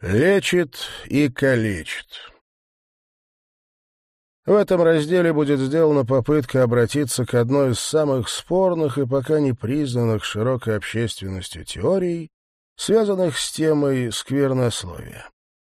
Лечит и калечит. В этом разделе будет сделана попытка обратиться к одной из самых спорных и пока не признанных широкой общественностью теорий, связанных с темой сквернословия.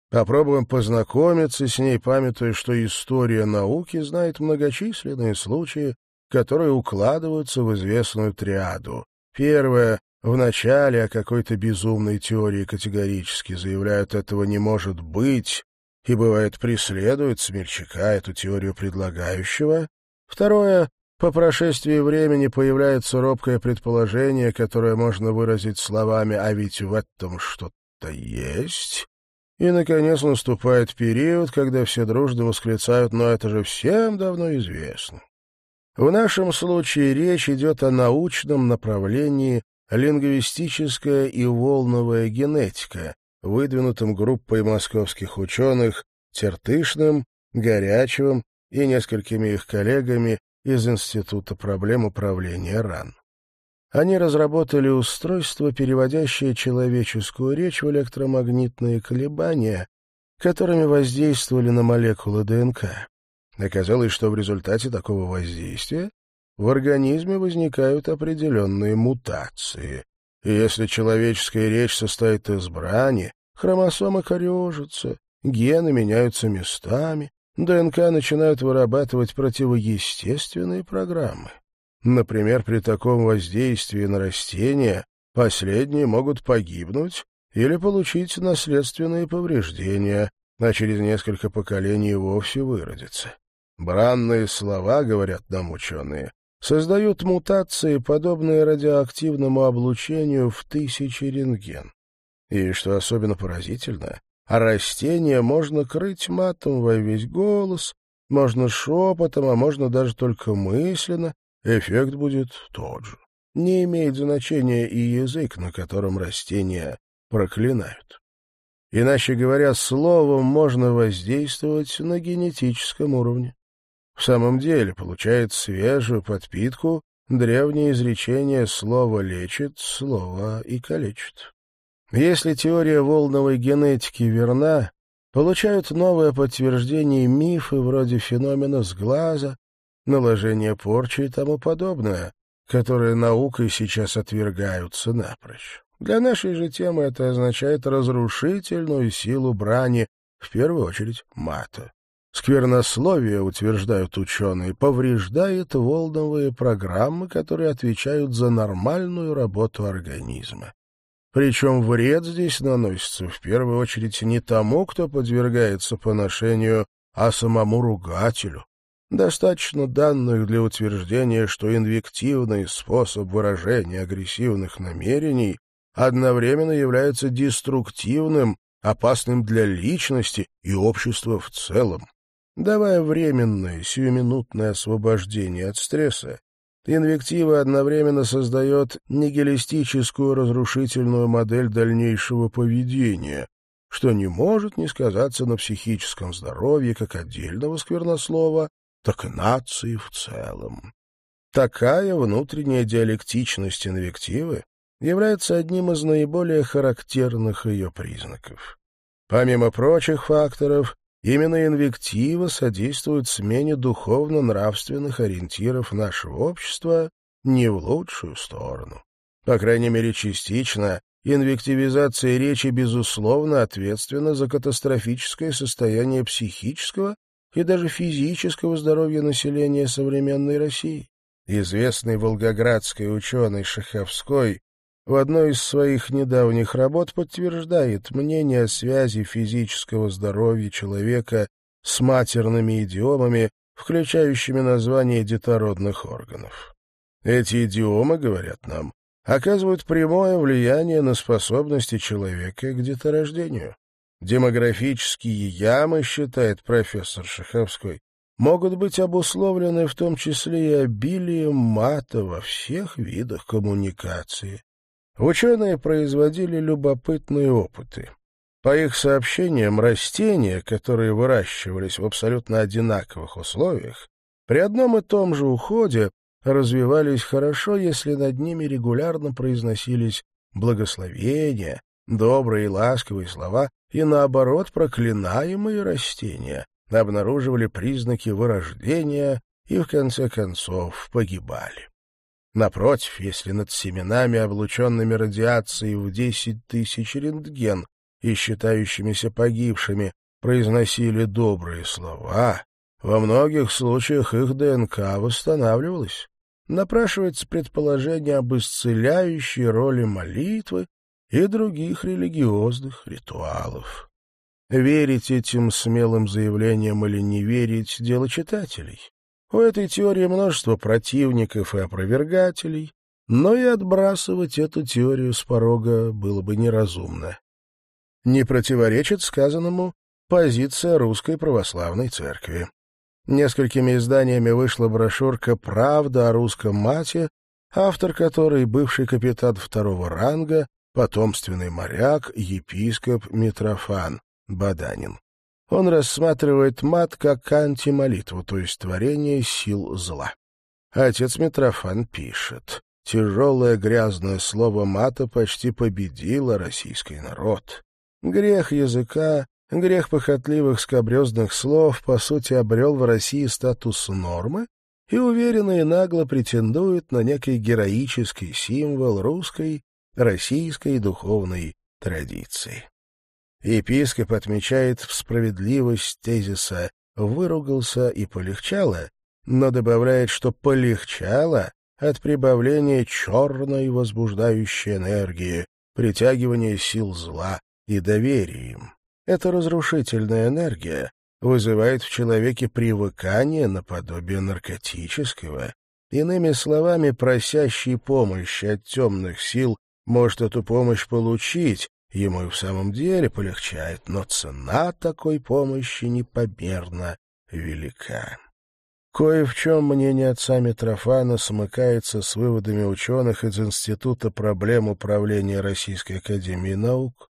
Попробуем познакомиться с ней, памятуя, что история науки знает многочисленные случаи, которые укладываются в известную триаду. Первое в начале о какой-то безумной теории категорически заявляют, этого не может быть, и, бывает, преследуют смельчака эту теорию предлагающего. Второе, по прошествии времени появляется робкое предположение, которое можно выразить словами «а ведь в этом что-то есть». И, наконец, наступает период, когда все дружно восклицают «но это же всем давно известно». В нашем случае речь идет о научном направлении лингвистическая и волновая генетика, выдвинутым группой московских ученых Тертышным, Горячевым и несколькими их коллегами из Института проблем управления РАН. Они разработали устройство, переводящее человеческую речь в электромагнитные колебания, которыми воздействовали на молекулы ДНК. Оказалось, что в результате такого воздействия в организме возникают определенные мутации. И если человеческая речь состоит из брани, хромосомы корежатся, гены меняются местами, ДНК начинают вырабатывать противоестественные программы. Например, при таком воздействии на растения последние могут погибнуть или получить наследственные повреждения, а через несколько поколений вовсе выродятся. Бранные слова, говорят нам ученые, создают мутации, подобные радиоактивному облучению в тысячи рентген. И, что особенно поразительно, а растения можно крыть матом во весь голос, можно шепотом, а можно даже только мысленно, эффект будет тот же. Не имеет значения и язык, на котором растения проклинают. Иначе говоря, словом можно воздействовать на генетическом уровне. В самом деле, получает свежую подпитку древнее изречение «слово лечит, слово и калечит». Если теория волновой генетики верна, получают новое подтверждение мифы вроде феномена сглаза, наложения порчи и тому подобное, которые наукой сейчас отвергаются напрочь. Для нашей же темы это означает разрушительную силу брани, в первую очередь мата. Сквернословие, утверждают ученые, повреждает волновые программы, которые отвечают за нормальную работу организма. Причем вред здесь наносится в первую очередь не тому, кто подвергается поношению, а самому ругателю. Достаточно данных для утверждения, что инвективный способ выражения агрессивных намерений одновременно является деструктивным, опасным для личности и общества в целом. Давая временное, сиюминутное освобождение от стресса, инвектива одновременно создает нигилистическую разрушительную модель дальнейшего поведения, что не может не сказаться на психическом здоровье как отдельного сквернослова, так и нации в целом. Такая внутренняя диалектичность инвективы является одним из наиболее характерных ее признаков. Помимо прочих факторов, Именно инвектива содействует смене духовно-нравственных ориентиров нашего общества не в лучшую сторону. По крайней мере, частично инвективизация речи, безусловно, ответственна за катастрофическое состояние психического и даже физического здоровья населения современной России. Известный волгоградский ученый Шаховской в одной из своих недавних работ подтверждает мнение о связи физического здоровья человека с матерными идиомами, включающими название детородных органов. Эти идиомы, говорят нам, оказывают прямое влияние на способности человека к деторождению. Демографические ямы, считает профессор Шаховской, могут быть обусловлены в том числе и обилием мата во всех видах коммуникации. Ученые производили любопытные опыты. По их сообщениям, растения, которые выращивались в абсолютно одинаковых условиях, при одном и том же уходе развивались хорошо, если над ними регулярно произносились благословения, добрые и ласковые слова и, наоборот, проклинаемые растения обнаруживали признаки вырождения и, в конце концов, погибали. Напротив, если над семенами, облученными радиацией в 10 тысяч рентген и считающимися погибшими, произносили добрые слова, во многих случаях их ДНК восстанавливалась. Напрашивается предположение об исцеляющей роли молитвы и других религиозных ритуалов. Верить этим смелым заявлениям или не верить — дело читателей. У этой теории множество противников и опровергателей, но и отбрасывать эту теорию с порога было бы неразумно. Не противоречит сказанному позиция Русской Православной Церкви. Несколькими изданиями вышла брошюрка «Правда о русском мате», автор которой бывший капитан второго ранга, потомственный моряк, епископ Митрофан Баданин. Он рассматривает мат как антимолитву, то есть творение сил зла. Отец Митрофан пишет, «Тяжелое грязное слово мата почти победило российский народ. Грех языка, грех похотливых скобрезных слов, по сути, обрел в России статус нормы и уверенно и нагло претендует на некий героический символ русской, российской духовной традиции. Епископ отмечает справедливость тезиса «выругался и полегчало», но добавляет, что полегчало от прибавления черной возбуждающей энергии, притягивания сил зла и доверия им. Эта разрушительная энергия вызывает в человеке привыкание наподобие наркотического. Иными словами, просящий помощи от темных сил может эту помощь получить, Ему и в самом деле полегчает, но цена такой помощи непомерно велика. Кое в чем мнение отца Митрофана смыкается с выводами ученых из Института проблем управления Российской Академии Наук.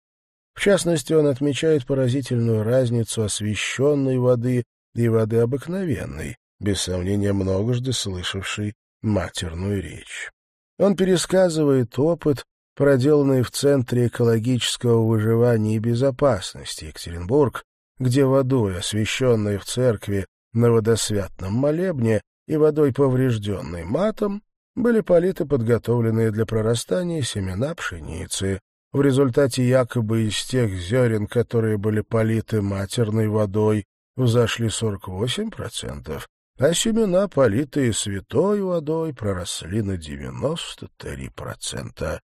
В частности, он отмечает поразительную разницу освященной воды и воды обыкновенной, без сомнения многожды слышавшей матерную речь. Он пересказывает опыт, проделанный в Центре экологического выживания и безопасности Екатеринбург, где водой, освященной в церкви на водосвятном молебне и водой, поврежденной матом, были политы подготовленные для прорастания семена пшеницы. В результате якобы из тех зерен, которые были политы матерной водой, взошли 48%, а семена, политые святой водой, проросли на 93%.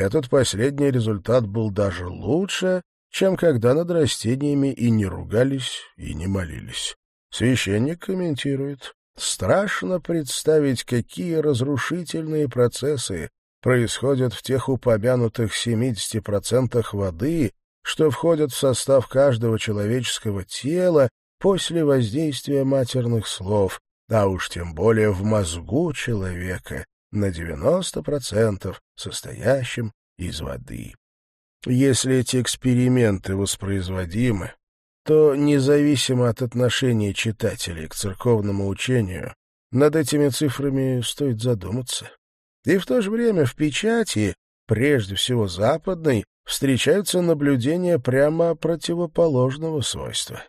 Этот последний результат был даже лучше, чем когда над растениями и не ругались, и не молились. Священник комментирует. Страшно представить, какие разрушительные процессы происходят в тех упомянутых 70% воды, что входят в состав каждого человеческого тела после воздействия матерных слов, а уж тем более в мозгу человека, на 90% состоящим из воды. Если эти эксперименты воспроизводимы, то, независимо от отношения читателей к церковному учению, над этими цифрами стоит задуматься. И в то же время в печати, прежде всего западной, встречаются наблюдения прямо противоположного свойства.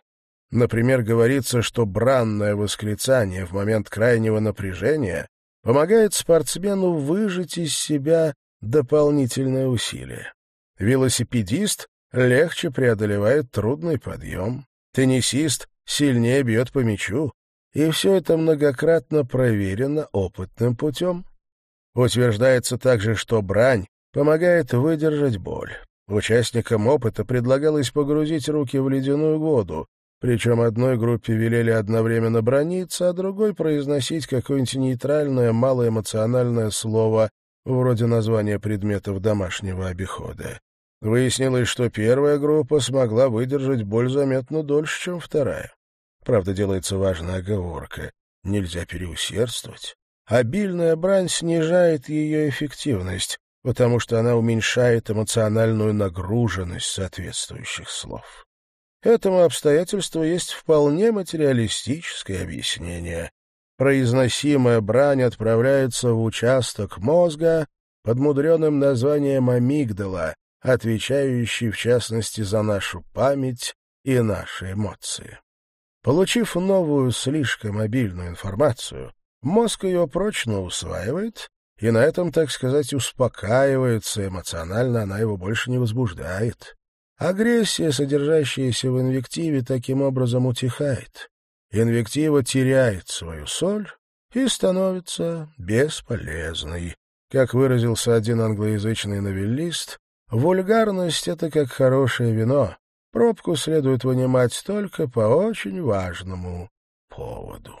Например, говорится, что бранное восклицание в момент крайнего напряжения помогает спортсмену выжать из себя дополнительное усилие. Велосипедист легче преодолевает трудный подъем, теннисист сильнее бьет по мячу, и все это многократно проверено опытным путем. Утверждается также, что брань помогает выдержать боль. Участникам опыта предлагалось погрузить руки в ледяную воду, причем одной группе велели одновременно брониться, а другой произносить какое-нибудь нейтральное, малоэмоциональное слово, вроде названия предметов домашнего обихода. Выяснилось, что первая группа смогла выдержать боль заметно дольше, чем вторая. Правда, делается важная оговорка. Нельзя переусердствовать. Обильная брань снижает ее эффективность, потому что она уменьшает эмоциональную нагруженность соответствующих слов. Этому обстоятельству есть вполне материалистическое объяснение. Произносимая брань отправляется в участок мозга под мудреным названием амигдала, отвечающий, в частности, за нашу память и наши эмоции. Получив новую, слишком мобильную информацию, мозг ее прочно усваивает, и на этом, так сказать, успокаивается, эмоционально она его больше не возбуждает. Агрессия, содержащаяся в инвективе, таким образом утихает. Инвектива теряет свою соль и становится бесполезной. Как выразился один англоязычный новеллист, вульгарность — это как хорошее вино. Пробку следует вынимать только по очень важному поводу.